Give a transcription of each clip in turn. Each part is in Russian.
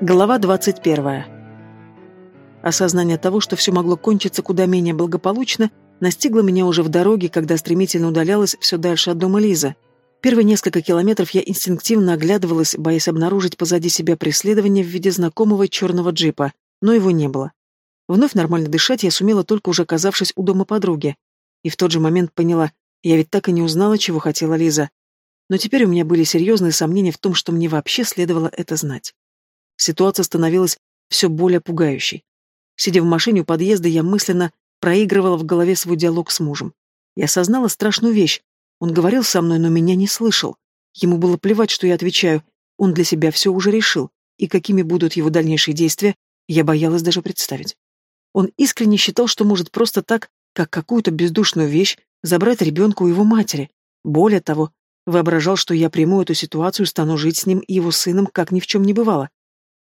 Глава 21. Осознание того, что все могло кончиться куда менее благополучно, настигло меня уже в дороге, когда стремительно удалялась все дальше от дома Лизы. Первые несколько километров я инстинктивно оглядывалась, боясь обнаружить позади себя преследование в виде знакомого черного джипа, но его не было. Вновь нормально дышать я сумела только уже оказавшись у дома подруги. И в тот же момент поняла, я ведь так и не узнала, чего хотела Лиза. Но теперь у меня были серьезные сомнения в том, что мне вообще следовало это знать. Ситуация становилась все более пугающей. Сидя в машине у подъезда, я мысленно проигрывала в голове свой диалог с мужем. Я осознала страшную вещь. Он говорил со мной, но меня не слышал. Ему было плевать, что я отвечаю. Он для себя все уже решил. И какими будут его дальнейшие действия, я боялась даже представить. Он искренне считал, что может просто так, как какую-то бездушную вещь, забрать ребенка у его матери. Более того, воображал, что я приму эту ситуацию стану жить с ним и его сыном, как ни в чем не бывало.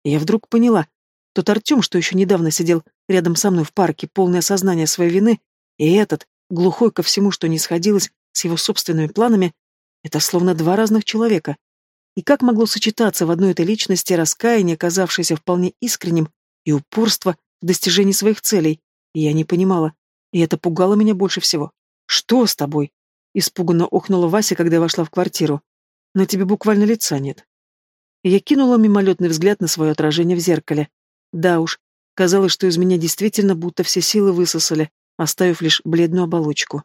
Я вдруг поняла. Тот Артем, что еще недавно сидел рядом со мной в парке, полное осознание своей вины, и этот, глухой ко всему, что не сходилось с его собственными планами, это словно два разных человека. И как могло сочетаться в одной этой личности раскаяние, казавшееся вполне искренним, и упорство в достижении своих целей? Я не понимала. И это пугало меня больше всего. «Что с тобой?» Испуганно охнула Вася, когда я вошла в квартиру. «На тебе буквально лица нет». Я кинула мимолетный взгляд на свое отражение в зеркале. Да уж, казалось, что из меня действительно будто все силы высосали, оставив лишь бледную оболочку.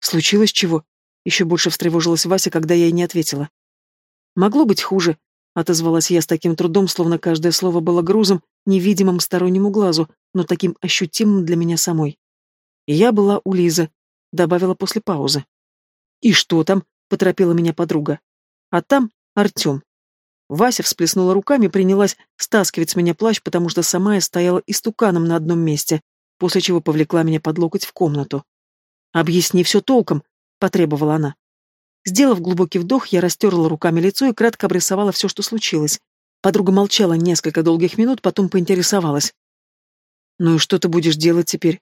Случилось чего? Еще больше встревожилась Вася, когда я ей не ответила. Могло быть хуже, отозвалась я с таким трудом, словно каждое слово было грузом, невидимым стороннему глазу, но таким ощутимым для меня самой. Я была у Лизы, добавила после паузы. «И что там?» — поторопила меня подруга. «А там Артем. Вася всплеснула руками и принялась стаскивать с меня плащ, потому что сама я стояла истуканом на одном месте, после чего повлекла меня под локоть в комнату. «Объясни все толком», — потребовала она. Сделав глубокий вдох, я растерла руками лицо и кратко обрисовала все, что случилось. Подруга молчала несколько долгих минут, потом поинтересовалась. «Ну и что ты будешь делать теперь?»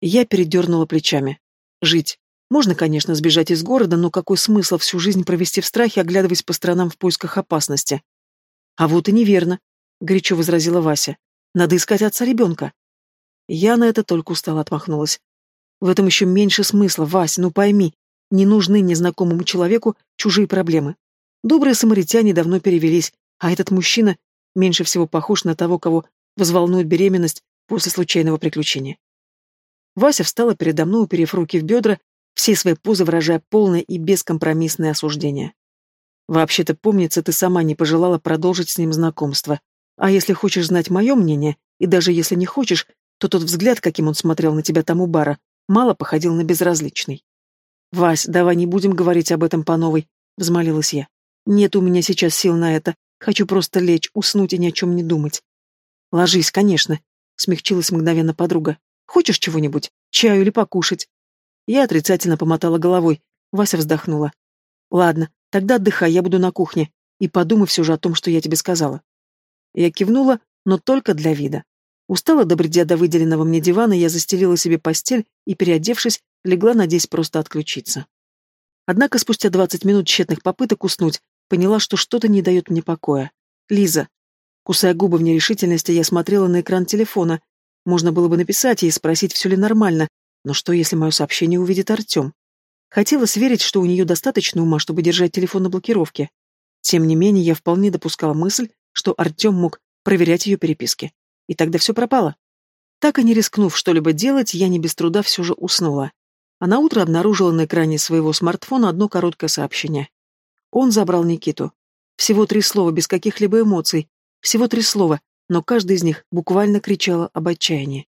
Я передернула плечами. «Жить. Можно, конечно, сбежать из города, но какой смысл всю жизнь провести в страхе, оглядываясь по сторонам в поисках опасности? А вот и неверно, горячо возразила Вася. Надо искать отца ребенка. Я на это только устало отмахнулась. В этом еще меньше смысла, Вася, ну пойми, не нужны незнакомому человеку чужие проблемы. Добрые самаритяне давно перевелись, а этот мужчина меньше всего похож на того, кого взволнует беременность после случайного приключения. Вася встала передо мной, уперев руки в бедра всей своей позы выражая полное и бескомпромиссное осуждение. Вообще-то, помнится, ты сама не пожелала продолжить с ним знакомство. А если хочешь знать мое мнение, и даже если не хочешь, то тот взгляд, каким он смотрел на тебя там у бара, мало походил на безразличный. «Вась, давай не будем говорить об этом по новой», — взмолилась я. «Нет у меня сейчас сил на это. Хочу просто лечь, уснуть и ни о чем не думать». «Ложись, конечно», — смягчилась мгновенно подруга. «Хочешь чего-нибудь? Чаю или покушать?» Я отрицательно помотала головой. Вася вздохнула. «Ладно, тогда отдыхай, я буду на кухне. И подумай все же о том, что я тебе сказала». Я кивнула, но только для вида. Устала, добредя до выделенного мне дивана, я застелила себе постель и, переодевшись, легла, надеясь просто отключиться. Однако спустя двадцать минут тщетных попыток уснуть, поняла, что что-то не дает мне покоя. Лиза. Кусая губы в нерешительности, я смотрела на экран телефона. Можно было бы написать ей спросить, все ли нормально, но что, если мое сообщение увидит Артем? Хотелось верить, что у нее достаточно ума, чтобы держать телефон на блокировке. Тем не менее, я вполне допускала мысль, что Артем мог проверять ее переписки. И тогда все пропало. Так и не рискнув что-либо делать, я не без труда все же уснула. А на утро обнаружила на экране своего смартфона одно короткое сообщение. Он забрал Никиту. Всего три слова, без каких-либо эмоций. Всего три слова, но каждый из них буквально кричало об отчаянии.